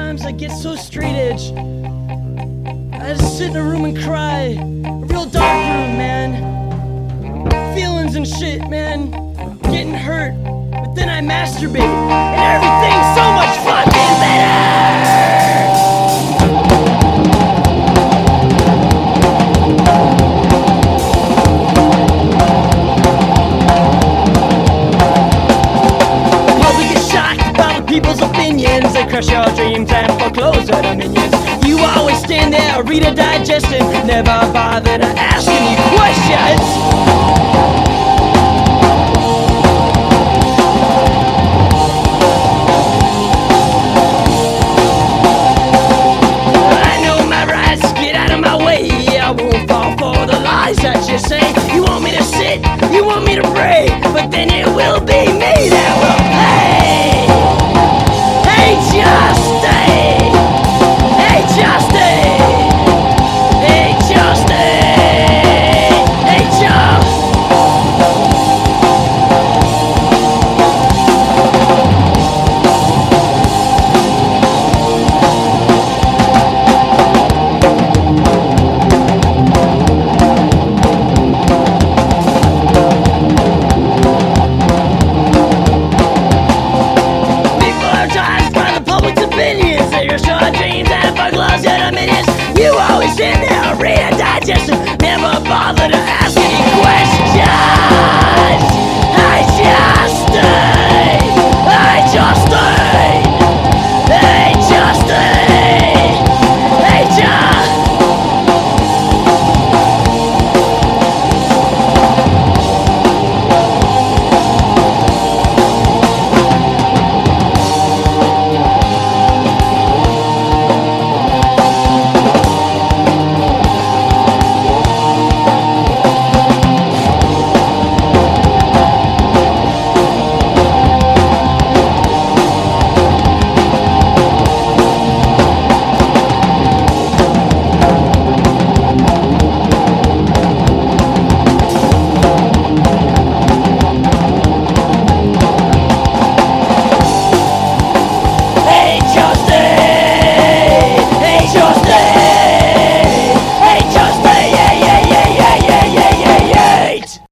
I get so straight edge. I just sit in a room and cry. A real dark room, man. Feelings and shit, man. Getting hurt. But then I masturbate. And everything's people's opinions. They crush your dreams and foreclose your dominions. You always stand there, read a digestion, never bother to ask any questions. I know my rights, get out of my way. I won't fall for the lies that you say. You want me to sit, you want me to pray, but then it will be bother to ask